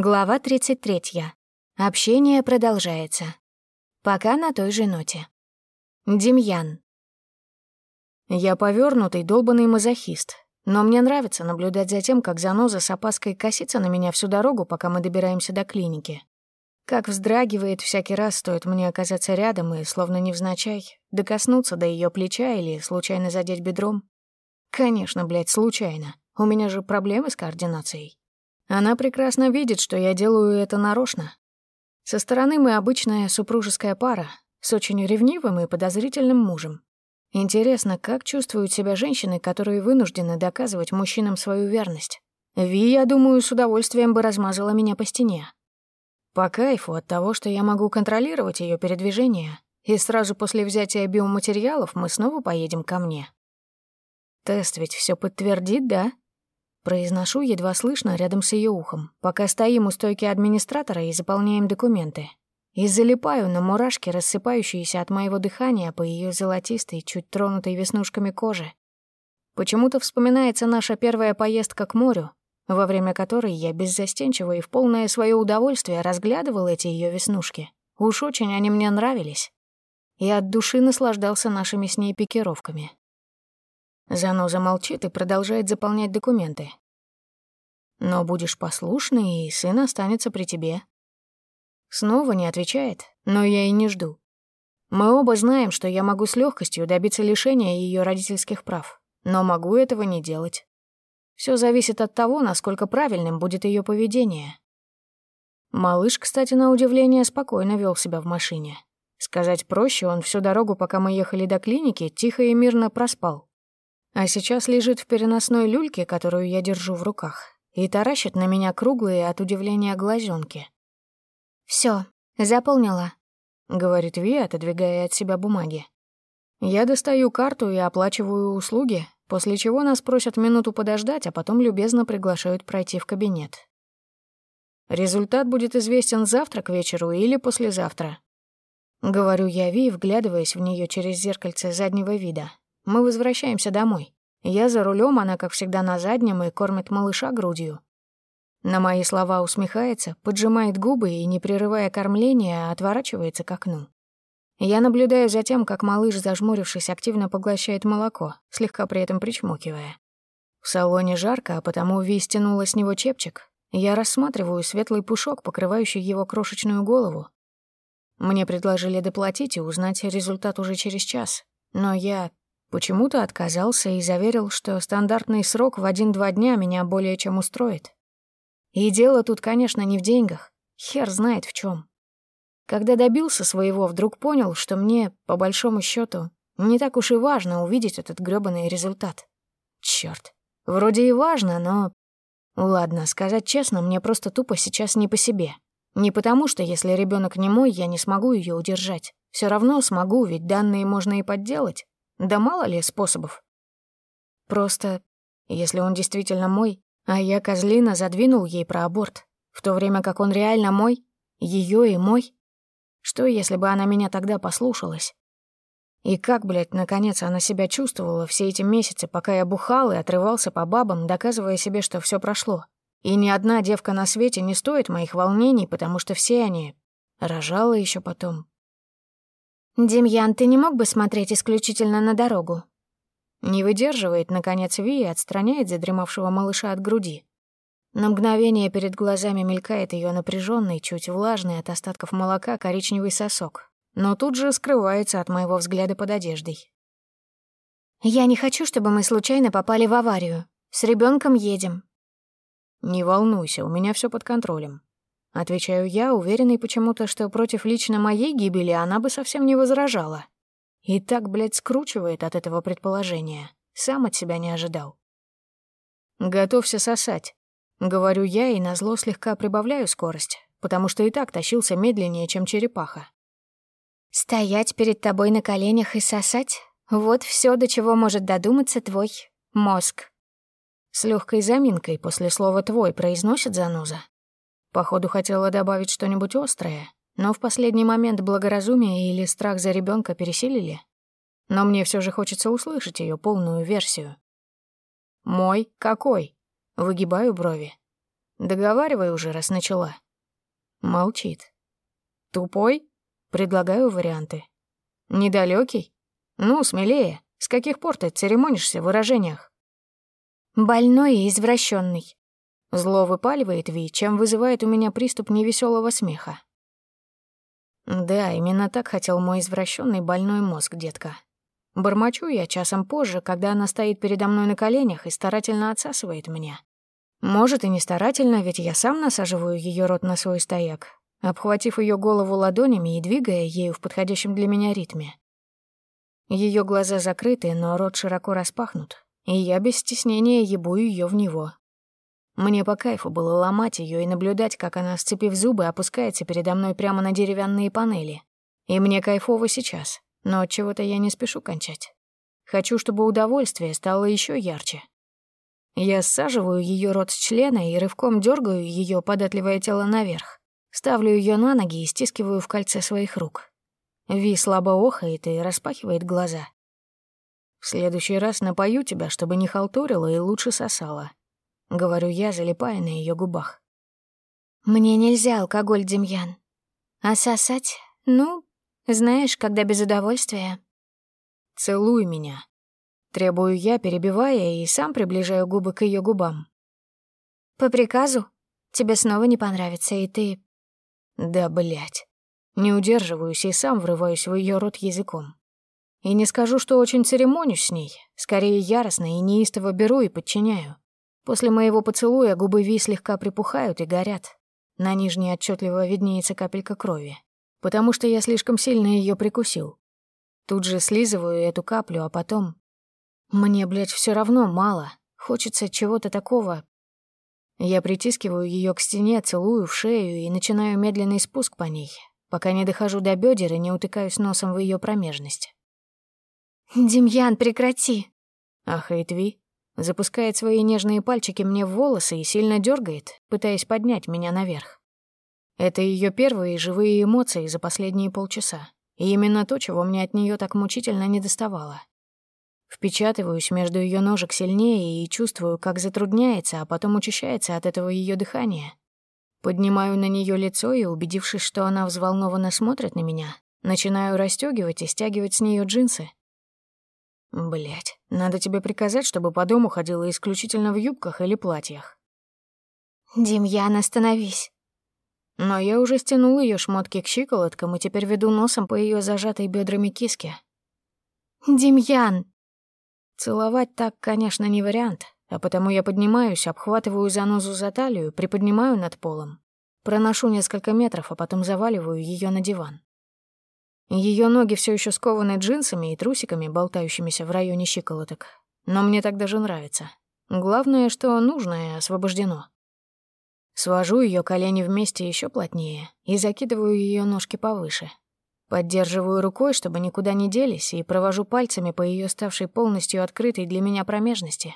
Глава 33. Общение продолжается. Пока на той же ноте. Демьян. Я повёрнутый, долбанный мазохист. Но мне нравится наблюдать за тем, как заноза с опаской косится на меня всю дорогу, пока мы добираемся до клиники. Как вздрагивает всякий раз, стоит мне оказаться рядом и, словно невзначай, докоснуться до её плеча или случайно задеть бедром. Конечно, блядь, случайно. У меня же проблемы с координацией. Она прекрасно видит, что я делаю это нарочно. Со стороны мы обычная супружеская пара с очень ревнивым и подозрительным мужем. Интересно, как чувствуют себя женщины, которые вынуждены доказывать мужчинам свою верность. Ви, я думаю, с удовольствием бы размазала меня по стене. По кайфу от того, что я могу контролировать ее передвижение, и сразу после взятия биоматериалов мы снова поедем ко мне. Тест ведь все подтвердит, да? Произношу едва слышно рядом с ее ухом, пока стоим у стойки администратора и заполняем документы. И залипаю на мурашки, рассыпающиеся от моего дыхания по ее золотистой, чуть тронутой веснушками кожи. Почему-то вспоминается наша первая поездка к морю, во время которой я беззастенчиво и в полное свое удовольствие разглядывал эти ее веснушки. Уж очень они мне нравились. И от души наслаждался нашими с ней пикировками. Заноза молчит и продолжает заполнять документы. Но будешь послушный, и сын останется при тебе. Снова не отвечает, но я и не жду. Мы оба знаем, что я могу с легкостью добиться лишения ее родительских прав, но могу этого не делать. Все зависит от того, насколько правильным будет ее поведение. Малыш, кстати, на удивление, спокойно вел себя в машине. Сказать проще, он всю дорогу, пока мы ехали до клиники, тихо и мирно проспал. А сейчас лежит в переносной люльке, которую я держу в руках, и таращит на меня круглые от удивления глазенки. Все, заполнила», — говорит Ви, отодвигая от себя бумаги. Я достаю карту и оплачиваю услуги, после чего нас просят минуту подождать, а потом любезно приглашают пройти в кабинет. Результат будет известен завтра к вечеру или послезавтра. Говорю я Ви, вглядываясь в нее через зеркальце заднего вида. Мы возвращаемся домой. Я за рулем, она, как всегда, на заднем и кормит малыша грудью. На мои слова усмехается, поджимает губы и, не прерывая кормления, отворачивается к окну. Я наблюдаю за тем, как малыш, зажмурившись, активно поглощает молоко, слегка при этом причмокивая. В салоне жарко, а потому Ви стянула с него чепчик. Я рассматриваю светлый пушок, покрывающий его крошечную голову. Мне предложили доплатить и узнать результат уже через час. Но я Почему-то отказался и заверил, что стандартный срок в один-два дня меня более чем устроит. И дело тут, конечно, не в деньгах. Хер знает в чем. Когда добился своего, вдруг понял, что мне, по большому счету, не так уж и важно увидеть этот грёбаный результат. Чёрт. Вроде и важно, но... Ладно, сказать честно, мне просто тупо сейчас не по себе. Не потому, что если ребенок не мой, я не смогу ее удержать. Все равно смогу, ведь данные можно и подделать. Да мало ли способов. Просто, если он действительно мой, а я, козлина, задвинул ей про аборт, в то время как он реально мой, ее и мой, что, если бы она меня тогда послушалась? И как, блядь, наконец она себя чувствовала все эти месяцы, пока я бухал и отрывался по бабам, доказывая себе, что все прошло. И ни одна девка на свете не стоит моих волнений, потому что все они... Рожала еще потом, «Демьян, ты не мог бы смотреть исключительно на дорогу?» Не выдерживает, наконец, Ви и отстраняет задремавшего малыша от груди. На мгновение перед глазами мелькает ее напряженный, чуть влажный от остатков молока коричневый сосок, но тут же скрывается от моего взгляда под одеждой. «Я не хочу, чтобы мы случайно попали в аварию. С ребенком едем». «Не волнуйся, у меня все под контролем. Отвечаю я, уверенный почему-то, что против лично моей гибели она бы совсем не возражала. И так, блядь, скручивает от этого предположения. Сам от себя не ожидал. «Готовься сосать», — говорю я и назло слегка прибавляю скорость, потому что и так тащился медленнее, чем черепаха. «Стоять перед тобой на коленях и сосать? Вот все, до чего может додуматься твой мозг». С легкой заминкой после слова «твой» произносит заноза, Походу, хотела добавить что-нибудь острое, но в последний момент благоразумие или страх за ребенка пересилили. Но мне все же хочется услышать ее полную версию. «Мой какой?» — выгибаю брови. Договаривай уже, раз начала. Молчит. Тупой? Предлагаю варианты. Недалёкий? Ну, смелее. С каких пор ты церемонишься в выражениях? Больной и извращенный. Зло выпаливает Ви, чем вызывает у меня приступ невеселого смеха. Да, именно так хотел мой извращенный больной мозг, детка. Бормочу я часом позже, когда она стоит передо мной на коленях и старательно отсасывает меня. Может, и не старательно, ведь я сам насаживаю ее рот на свой стояк, обхватив ее голову ладонями и двигая ею в подходящем для меня ритме. Ее глаза закрыты, но рот широко распахнут, и я без стеснения ебу ее в него, мне по кайфу было ломать ее и наблюдать, как она, сцепив зубы, опускается передо мной прямо на деревянные панели. И мне кайфово сейчас, но от чего-то я не спешу кончать. Хочу, чтобы удовольствие стало еще ярче. Я саживаю ее рот с члена и рывком дергаю ее податливое тело наверх. Ставлю ее на ноги и стискиваю в кольце своих рук. Ви слабо охает и распахивает глаза. В следующий раз напою тебя, чтобы не халтурила и лучше сосала. — говорю я, залипая на ее губах. «Мне нельзя алкоголь, Демьян. А сосать? Ну, знаешь, когда без удовольствия». «Целуй меня», — требую я, перебивая и сам приближаю губы к ее губам. «По приказу? Тебе снова не понравится, и ты...» «Да, блядь. Не удерживаюсь и сам врываюсь в ее рот языком. И не скажу, что очень церемонюсь с ней, скорее яростно и неистово беру и подчиняю. После моего поцелуя губы Ви слегка припухают и горят. На нижней отчетливо виднеется капелька крови, потому что я слишком сильно ее прикусил. Тут же слизываю эту каплю, а потом... Мне, блядь, все равно мало. Хочется чего-то такого. Я притискиваю ее к стене, целую в шею и начинаю медленный спуск по ней, пока не дохожу до бедер и не утыкаюсь носом в ее промежность. «Демьян, прекрати!» — ахает Ви, Запускает свои нежные пальчики мне в волосы и сильно дергает, пытаясь поднять меня наверх. Это ее первые живые эмоции за последние полчаса. И именно то, чего мне от нее так мучительно не доставало. Впечатываюсь между ее ножек сильнее и чувствую, как затрудняется, а потом учащается от этого ее дыхание. Поднимаю на нее лицо и, убедившись, что она взволнованно смотрит на меня, начинаю расстегивать и стягивать с нее джинсы. Блять, надо тебе приказать, чтобы по дому ходила исключительно в юбках или платьях. Демьян, остановись. Но я уже стянул ее шмотки к щиколоткам и теперь веду носом по ее зажатой бедрами киске. Демьян! Целовать так, конечно, не вариант, а потому я поднимаюсь, обхватываю занозу за талию, приподнимаю над полом, проношу несколько метров, а потом заваливаю ее на диван. Ее ноги все еще скованы джинсами и трусиками, болтающимися в районе щиколоток. Но мне так даже нравится. Главное, что нужное освобождено. Свожу ее колени вместе еще плотнее и закидываю ее ножки повыше. Поддерживаю рукой, чтобы никуда не делись, и провожу пальцами по ее ставшей полностью открытой для меня промежности.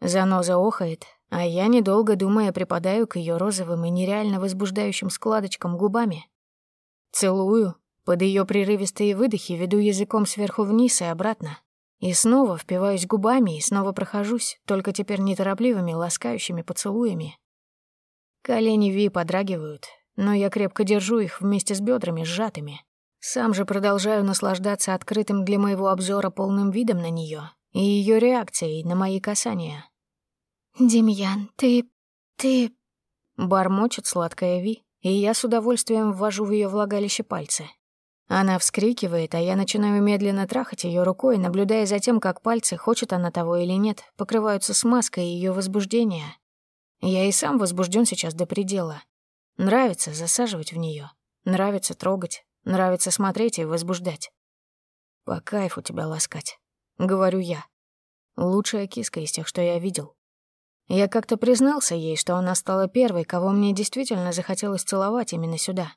Заноза охает, а я, недолго думая, припадаю к ее розовым и нереально возбуждающим складочкам губами. Целую, под ее прерывистые выдохи веду языком сверху вниз и обратно. И снова впиваюсь губами и снова прохожусь, только теперь неторопливыми, ласкающими поцелуями. Колени Ви подрагивают, но я крепко держу их вместе с бедрами сжатыми. Сам же продолжаю наслаждаться открытым для моего обзора полным видом на нее и ее реакцией на мои касания. «Демьян, ты... ты...» Бормочет сладкая Ви, и я с удовольствием ввожу в ее влагалище пальцы. Она вскрикивает, а я начинаю медленно трахать ее рукой, наблюдая за тем, как пальцы, хочет она того или нет, покрываются смазкой ее возбуждения. Я и сам возбужден сейчас до предела. Нравится засаживать в нее, нравится трогать, нравится смотреть и возбуждать. По кайфу тебя ласкать, говорю я. Лучшая киска из тех, что я видел. Я как-то признался ей, что она стала первой, кого мне действительно захотелось целовать именно сюда.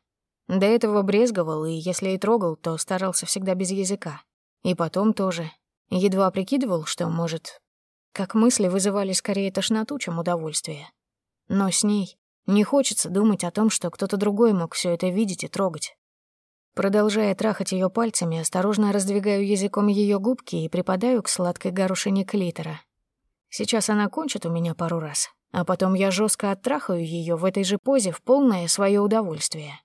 До этого брезговал, и если и трогал, то старался всегда без языка. И потом тоже. Едва прикидывал, что, может... Как мысли вызывали скорее тошноту, чем удовольствие. Но с ней не хочется думать о том, что кто-то другой мог все это видеть и трогать. Продолжая трахать ее пальцами, осторожно раздвигаю языком ее губки и припадаю к сладкой горошине клитора. Сейчас она кончит у меня пару раз, А потом я жестко оттрахаю ее в этой же позе в полное свое удовольствие.